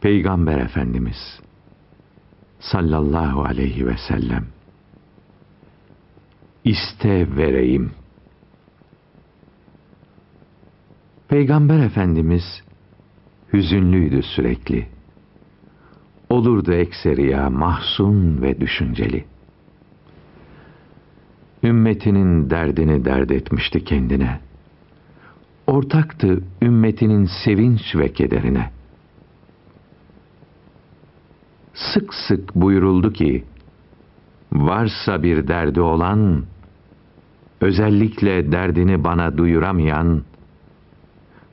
Peygamber Efendimiz sallallahu aleyhi ve sellem iste vereyim. Peygamber Efendimiz hüzünlüydü sürekli. Olurdu ekseriya mahzun ve düşünceli. Ümmetinin derdini dert etmişti kendine. Ortaktı ümmetinin sevinç ve kederine. Sık sık buyuruldu ki, varsa bir derdi olan, özellikle derdini bana duyuramayan,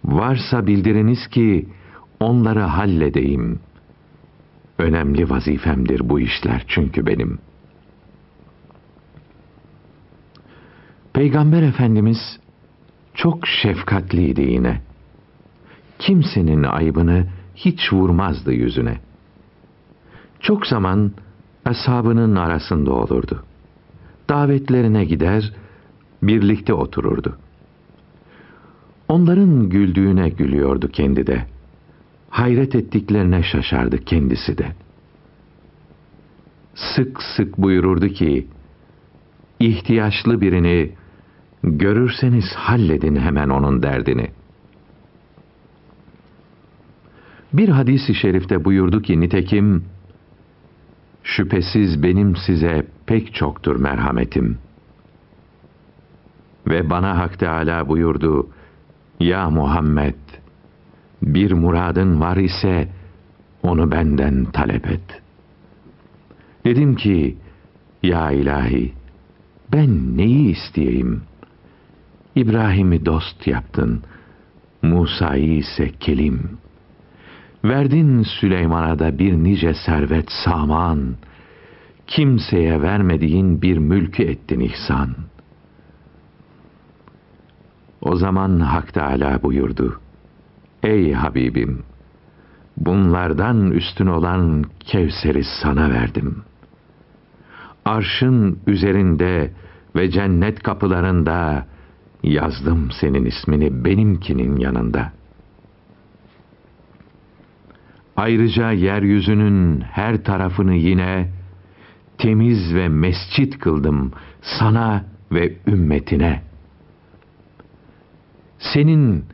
varsa bildiriniz ki onları halledeyim. Önemli vazifemdir bu işler çünkü benim. Peygamber Efendimiz çok şefkatliydi yine. Kimsenin ayıbını hiç vurmazdı yüzüne. Çok zaman ashabının arasında olurdu. Davetlerine gider, birlikte otururdu. Onların güldüğüne gülüyordu kendi de. Hayret ettiklerine şaşardı kendisi de. Sık sık buyururdu ki, ihtiyaçlı birini görürseniz halledin hemen onun derdini. Bir hadisi şerifte buyurdu ki nitekim, şüphesiz benim size pek çoktur merhametim. Ve bana Hak Teâlâ buyurdu, Ya Muhammed, bir muradın var ise onu benden talep et. Dedim ki, Ya ilahi, ben neyi isteyeyim? İbrahim'i dost yaptın, Musa'yı ise kelim.'' Verdin Süleyman'a da bir nice servet saman, kimseye vermediğin bir mülkü ettin ihsan. O zaman Hak Teâlâ buyurdu, Ey Habibim, bunlardan üstün olan Kevser'i sana verdim. Arşın üzerinde ve cennet kapılarında yazdım senin ismini benimkinin yanında.'' Ayrıca yeryüzünün her tarafını yine temiz ve mescit kıldım sana ve ümmetine. Senin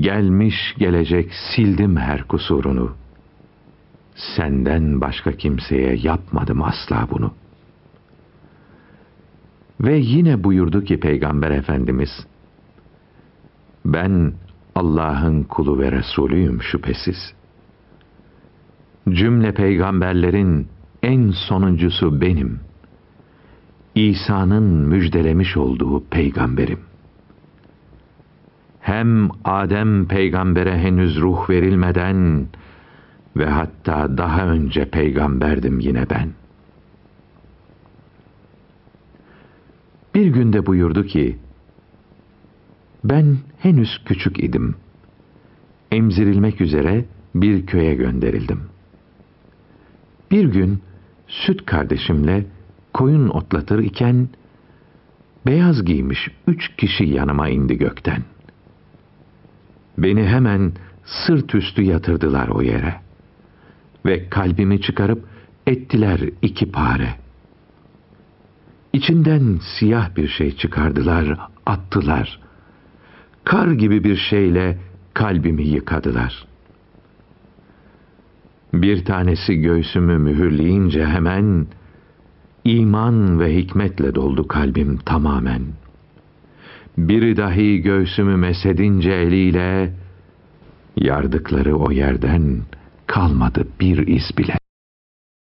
gelmiş gelecek sildim her kusurunu. Senden başka kimseye yapmadım asla bunu. Ve yine buyurdu ki Peygamber Efendimiz, ben Allah'ın kulu ve Resulüyüm şüphesiz.'' Cümle peygamberlerin en sonuncusu benim. İsa'nın müjdelemiş olduğu peygamberim. Hem Adem peygambere henüz ruh verilmeden ve hatta daha önce peygamberdim yine ben. Bir günde buyurdu ki, ben henüz küçük idim. Emzirilmek üzere bir köye gönderildim. Bir gün süt kardeşimle koyun otlatır iken beyaz giymiş üç kişi yanıma indi gökten. Beni hemen sırt üstü yatırdılar o yere ve kalbimi çıkarıp ettiler iki pare. İçinden siyah bir şey çıkardılar, attılar. Kar gibi bir şeyle kalbimi yıkadılar.'' Bir tanesi göğsümü mühürleyince hemen iman ve hikmetle doldu kalbim tamamen. Biri dahi göğsümü mesedince eliyle yardıkları o yerden kalmadı bir iz bile.